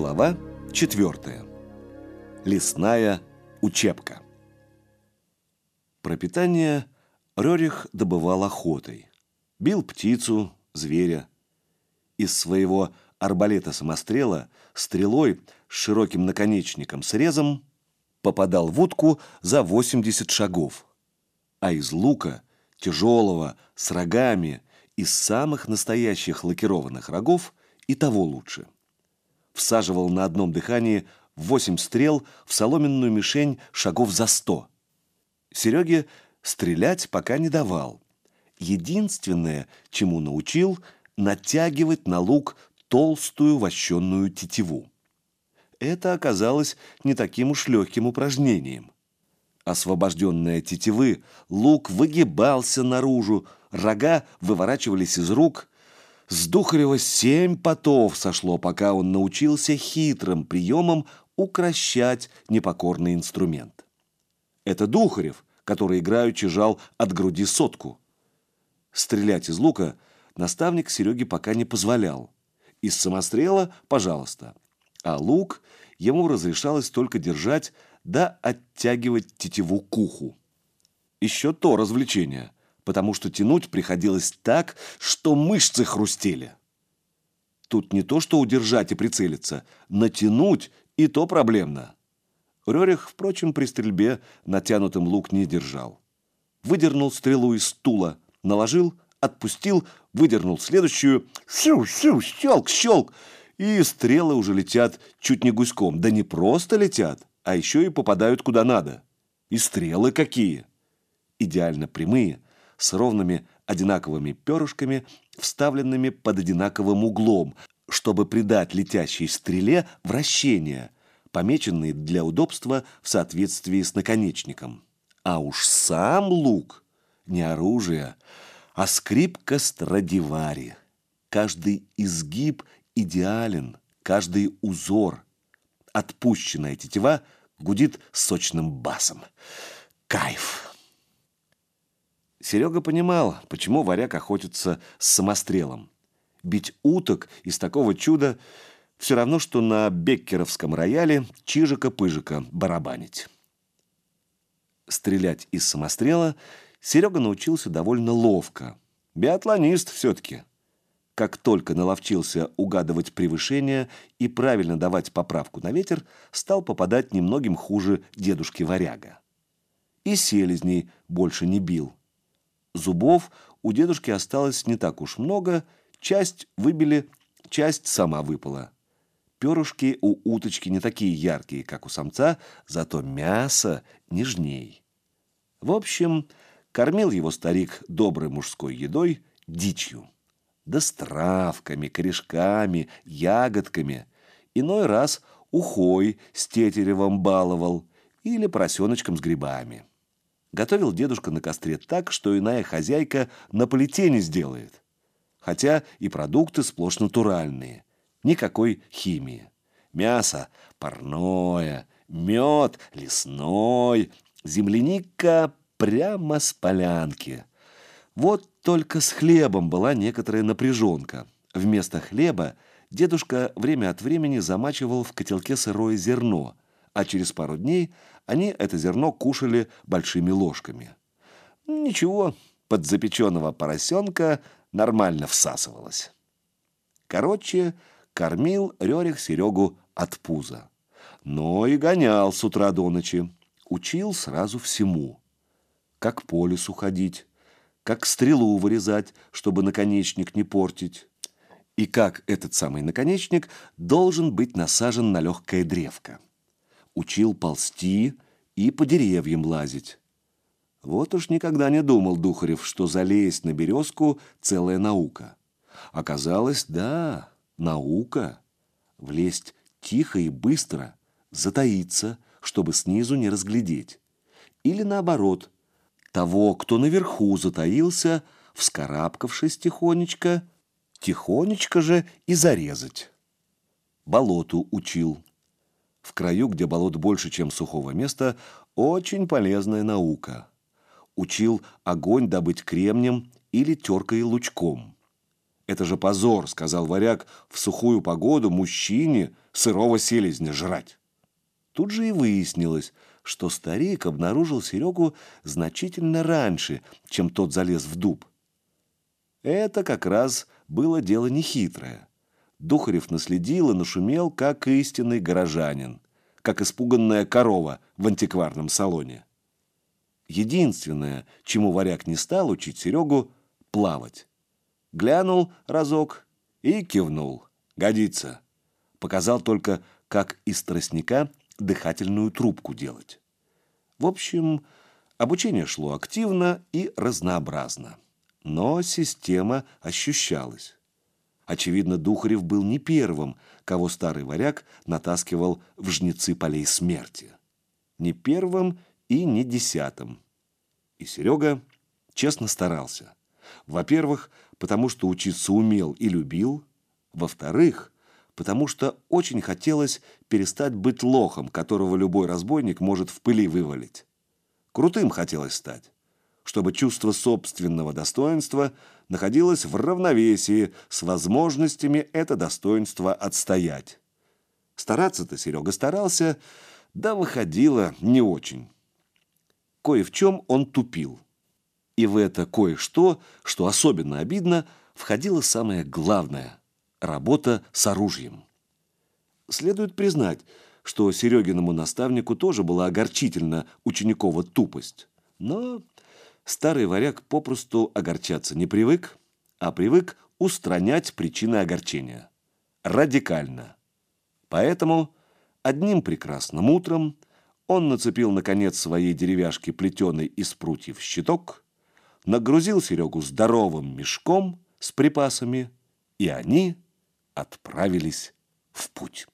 Глава 4. Лесная учебка. Пропитание Рерих добывал охотой. Бил птицу, зверя. Из своего арбалета-самострела стрелой с широким наконечником срезом попадал в утку за 80 шагов. А из лука, тяжелого, с рогами, из самых настоящих лакированных рогов и того лучше – всаживал на одном дыхании восемь стрел в соломенную мишень шагов за сто. Сереге стрелять пока не давал. Единственное, чему научил, натягивать на лук толстую вощенную тетиву. Это оказалось не таким уж легким упражнением. Освобожденная тетивы, лук выгибался наружу, рога выворачивались из рук, с Духарева семь потов сошло, пока он научился хитрым приемам укращать непокорный инструмент. Это Духарев, который играючи жал от груди сотку. Стрелять из лука наставник Сереге пока не позволял. Из самострела – пожалуйста. А лук ему разрешалось только держать да оттягивать тетиву к уху. Еще то развлечение – потому что тянуть приходилось так, что мышцы хрустели. Тут не то, что удержать и прицелиться, натянуть и то проблемно. Рерих, впрочем, при стрельбе натянутым лук не держал. Выдернул стрелу из стула, наложил, отпустил, выдернул следующую, сю-сю, щелк, щелк, и стрелы уже летят чуть не гуськом. Да не просто летят, а еще и попадают куда надо. И стрелы какие! Идеально прямые – с ровными одинаковыми перышками, вставленными под одинаковым углом, чтобы придать летящей стреле вращение, помеченные для удобства в соответствии с наконечником. А уж сам лук не оружие, а скрипка Страдивари. Каждый изгиб идеален, каждый узор. Отпущенная тетива гудит сочным басом. Кайф! Серега понимал, почему варяг охотится с самострелом. Бить уток из такого чуда все равно, что на беккеровском рояле чижика-пыжика барабанить. Стрелять из самострела Серега научился довольно ловко. Биатлонист все-таки. Как только наловчился угадывать превышение и правильно давать поправку на ветер, стал попадать немногим хуже дедушки-варяга. И селезней больше не бил – Зубов у дедушки осталось не так уж много, часть выбили, часть сама выпала. Перышки у уточки не такие яркие, как у самца, зато мясо нежней. В общем, кормил его старик доброй мужской едой, дичью. Да с травками, корешками, ягодками. Иной раз ухой с тетеревом баловал или поросеночком с грибами. Готовил дедушка на костре так, что иная хозяйка на плите не сделает. Хотя и продукты сплошь натуральные. Никакой химии. Мясо парное, мед лесной, земляника прямо с полянки. Вот только с хлебом была некоторая напряженка. Вместо хлеба дедушка время от времени замачивал в котелке сырое зерно, а через пару дней они это зерно кушали большими ложками. Ничего, под запеченного поросенка нормально всасывалось. Короче, кормил Рерих Серегу от пуза. Но и гонял с утра до ночи. Учил сразу всему. Как по лесу ходить, как стрелу вырезать, чтобы наконечник не портить, и как этот самый наконечник должен быть насажен на легкое древко учил ползти и по деревьям лазить. Вот уж никогда не думал Духарев, что залезть на березку – целая наука. Оказалось, да, наука. Влезть тихо и быстро, затаиться, чтобы снизу не разглядеть. Или наоборот, того, кто наверху затаился, вскарабкавшись тихонечко, тихонечко же и зарезать. Болоту учил. В краю, где болот больше, чем сухого места, очень полезная наука. Учил огонь добыть кремнем или теркой лучком. «Это же позор», — сказал варяг, — «в сухую погоду мужчине сырого селезня жрать. Тут же и выяснилось, что старик обнаружил Серегу значительно раньше, чем тот залез в дуб. Это как раз было дело нехитрое. Духарев наследил и нашумел, как истинный горожанин, как испуганная корова в антикварном салоне. Единственное, чему варяг не стал учить Серегу – плавать. Глянул разок и кивнул. Годится. Показал только, как из тростника дыхательную трубку делать. В общем, обучение шло активно и разнообразно. Но система ощущалась. Очевидно, Духарев был не первым, кого старый варяг натаскивал в жнецы полей смерти. Не первым и не десятым. И Серега честно старался. Во-первых, потому что учиться умел и любил. Во-вторых, потому что очень хотелось перестать быть лохом, которого любой разбойник может в пыли вывалить. Крутым хотелось стать, чтобы чувство собственного достоинства находилось в равновесии с возможностями это достоинство отстоять. Стараться-то Серега старался, да выходило не очень. Кое в чем он тупил. И в это кое-что, что особенно обидно, входило самое главное – работа с оружием. Следует признать, что Серегиному наставнику тоже была огорчительна ученикова тупость. Но старый варяг попросту огорчаться не привык, а привык устранять причины огорчения. Радикально. Поэтому одним прекрасным утром он нацепил на конец своей деревяшки плетеный из прутьев щиток, нагрузил Серегу здоровым мешком с припасами, и они отправились в путь.